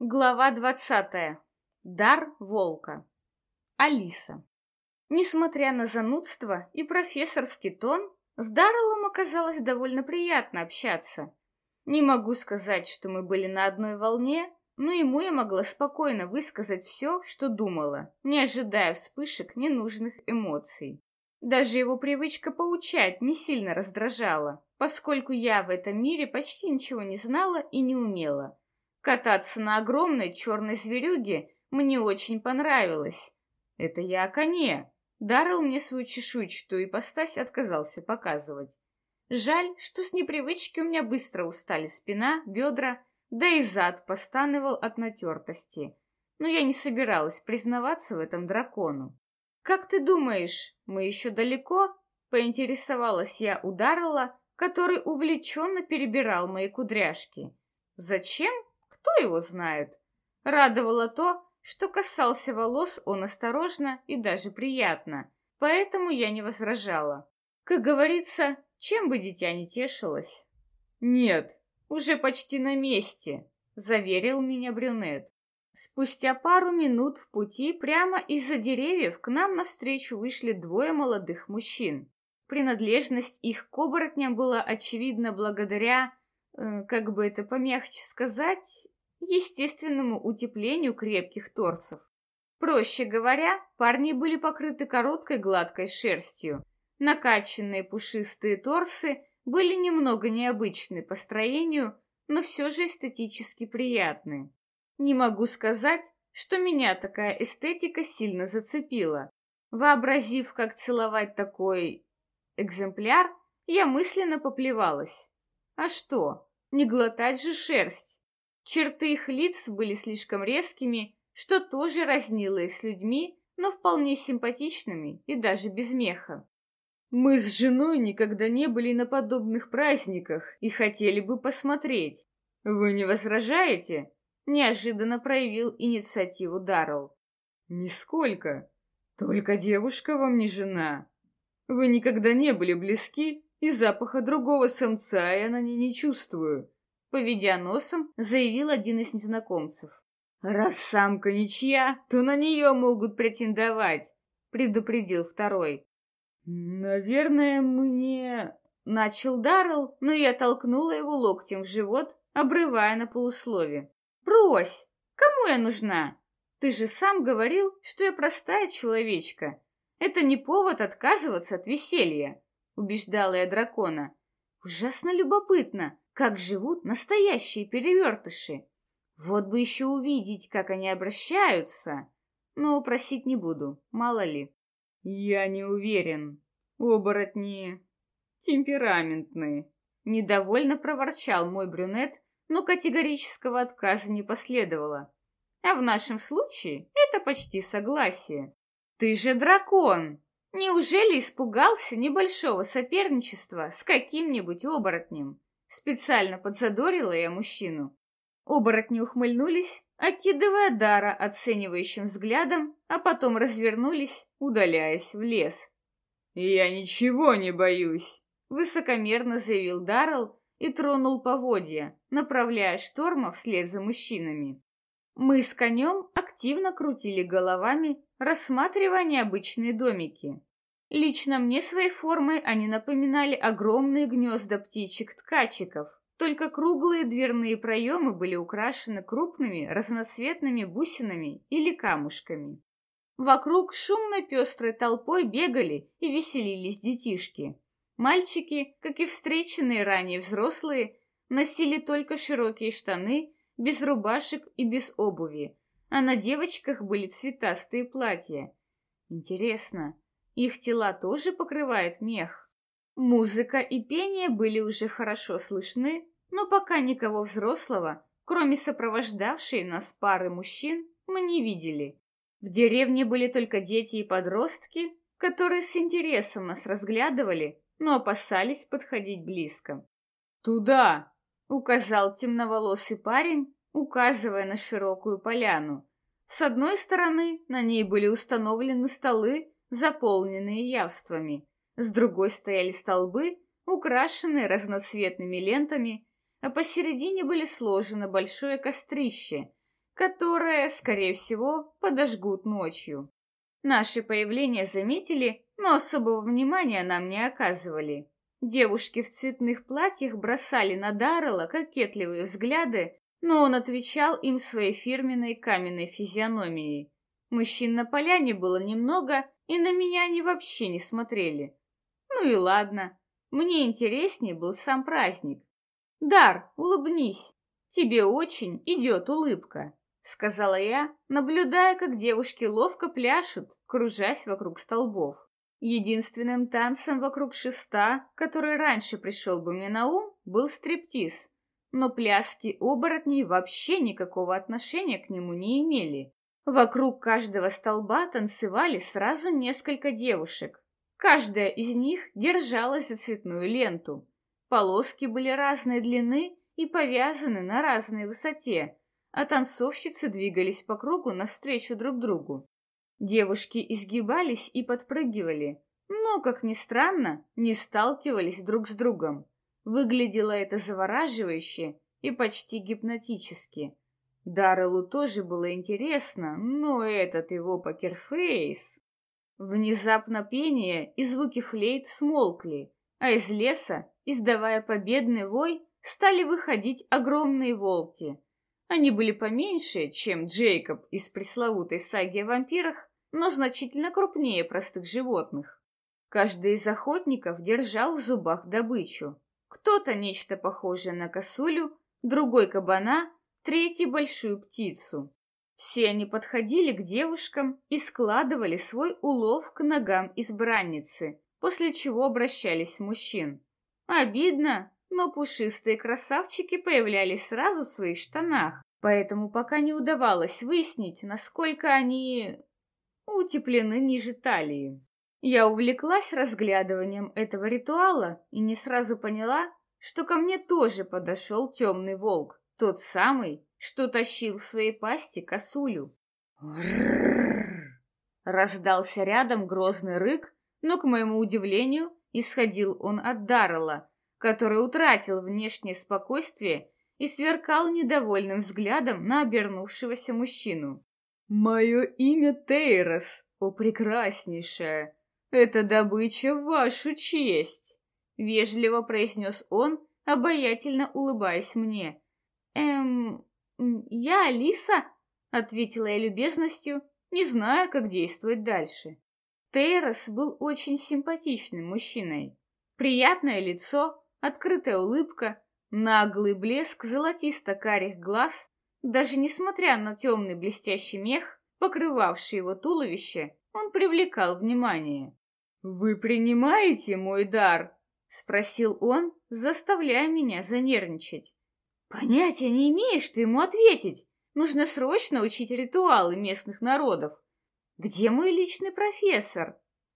Глава двадцатая. Дар волка. Алиса. Несмотря на занудство и профессорский тон, с Дарреллом оказалось довольно приятно общаться. Не могу сказать, что мы были на одной волне, но ему я могла спокойно высказать все, что думала, не ожидая вспышек ненужных эмоций. Даже его привычка поучать не сильно раздражала, поскольку я в этом мире почти ничего не знала и не умела. Кататься на огромной черной зверюге мне очень понравилось. Это я о коне. Даррелл мне свою чешуйчатую ипостась отказался показывать. Жаль, что с непривычки у меня быстро устали спина, бедра, да и зад постанывал от натертости. Но я не собиралась признаваться в этом дракону. «Как ты думаешь, мы еще далеко?» — поинтересовалась я у Даррелла, который увлеченно перебирал мои кудряшки. «Зачем?» Кто его знает? Радовало то, что касался волос он осторожно и даже приятно, поэтому я не возражала. Как говорится, чем бы дитя не тешилось? Нет, уже почти на месте, заверил меня брюнет. Спустя пару минут в пути прямо из-за деревьев к нам навстречу вышли двое молодых мужчин. Принадлежность их к оборотням была очевидна благодаря, э, как бы это помягче сказать, естественному утеплению крепких торсов. Проще говоря, парни были покрыты короткой гладкой шерстью. Накачанные пушистые торсы были немного необычны по строению, но все же эстетически приятны. Не могу сказать, что меня такая эстетика сильно зацепила. Вообразив, как целовать такой экземпляр, я мысленно поплевалась. А что, не глотать же шерсть? Черты их лиц были слишком резкими, что тоже разнило их с людьми, но вполне симпатичными и даже без меха. Мы с женой никогда не были на подобных праздниках и хотели бы посмотреть. Вы не возражаете? Неожиданно проявил инициативу Даррелл. Нисколько. Только девушка вам не жена. Вы никогда не были близки, и запаха другого самца я на ней не чувствую. Поведя носом, заявил один из незнакомцев. «Раз самка ничья, то на нее могут претендовать», — предупредил второй. «Наверное, мне...» — начал Даррелл, но я толкнула его локтем в живот, обрывая на полуслове. «Брось! Кому я нужна? Ты же сам говорил, что я простая человечка. Это не повод отказываться от веселья», — убеждала я дракона. «Ужасно любопытно, как живут настоящие перевертыши. Вот бы еще увидеть, как они обращаются. Но просить не буду, мало ли. Я не уверен. Оборотни темпераментные. Недовольно проворчал мой брюнет, но категорического отказа не последовало. А в нашем случае это почти согласие. Ты же дракон! Неужели испугался небольшого соперничества с каким-нибудь оборотнем? Специально подзадорила я мужчину. Оборотни ухмыльнулись, окидывая Дара оценивающим взглядом, а потом развернулись, удаляясь в лес. «Я ничего не боюсь», — высокомерно заявил Даррелл и тронул поводья, направляя шторма вслед за мужчинами. Мы с конем активно крутили головами, рассматривая необычные домики. Лично мне своей формой они напоминали огромные гнезда птичек-ткачиков, только круглые дверные проемы были украшены крупными разноцветными бусинами или камушками. Вокруг шумной пестрой толпой бегали и веселились детишки. Мальчики, как и встреченные ранее взрослые, носили только широкие штаны, без рубашек и без обуви, а на девочках были цветастые платья. Интересно, их тела тоже покрывает мех. Музыка и пение были уже хорошо слышны, но пока никого взрослого, кроме сопровождавшей нас пары мужчин, мы не видели. В деревне были только дети и подростки, которые с интересом нас разглядывали, но опасались подходить близко. «Туда!» — указал темноволосый парень, указывая на широкую поляну. С одной стороны на ней были установлены столы заполненные явствами. С другой стояли столбы, украшенные разноцветными лентами, а посередине были сложено большое кострище, которое, скорее всего, подожгут ночью. Наше появление заметили, но особого внимания нам не оказывали. Девушки в цветных платьях бросали на Даррелла кокетливые взгляды, но он отвечал им своей фирменной каменной физиономией. Мужчин на поляне было немного, и на меня они вообще не смотрели. Ну и ладно, мне интереснее был сам праздник. «Дар, улыбнись, тебе очень идет улыбка», — сказала я, наблюдая, как девушки ловко пляшут, кружась вокруг столбов. Единственным танцем вокруг шеста, который раньше пришел бы мне на ум, был стриптиз, но пляски оборотней вообще никакого отношения к нему не имели. Вокруг каждого столба танцевали сразу несколько девушек. Каждая из них держалась за цветную ленту. Полоски были разной длины и повязаны на разной высоте, а танцовщицы двигались по кругу навстречу друг другу. Девушки изгибались и подпрыгивали, но, как ни странно, не сталкивались друг с другом. Выглядело это завораживающе и почти гипнотически. Дарреллу тоже было интересно, но этот его покерфейс... Внезапно пение и звуки флейт смолкли, а из леса, издавая победный вой, стали выходить огромные волки. Они были поменьше, чем Джейкоб из пресловутой саги о вампирах, но значительно крупнее простых животных. Каждый из охотников держал в зубах добычу. Кто-то нечто похожее на косулю, другой кабана, третий большую птицу. Все они подходили к девушкам и складывали свой улов к ногам избранницы, после чего обращались в мужчин. Обидно, но пушистые красавчики появлялись сразу в своих штанах, поэтому пока не удавалось выяснить, насколько они утеплены ниже талии. Я увлеклась разглядыванием этого ритуала и не сразу поняла, что ко мне тоже подошел темный волк, тот самый, что тащил в своей пасти косулю. Раздался рядом грозный рык, но, к моему удивлению, исходил он от Даррелла, который утратил внешнее спокойствие и сверкал недовольным взглядом на обернувшегося мужчину. «Мое имя Тейрос, о прекраснейшая! Это добыча в вашу честь!» — вежливо произнес он, обаятельно улыбаясь мне. «Эм, я Алиса?» — ответила я любезностью, не зная, как действовать дальше. Тейрос был очень симпатичным мужчиной. Приятное лицо, открытая улыбка, наглый блеск золотисто-карих глаз даже несмотря на темный блестящий мех, покрывавший его туловище, он привлекал внимание. «Вы принимаете мой дар?» — спросил он, заставляя меня занервничать. «Понятия не имею, что ему ответить. Нужно срочно учить ритуалы местных народов. Где мой личный профессор?»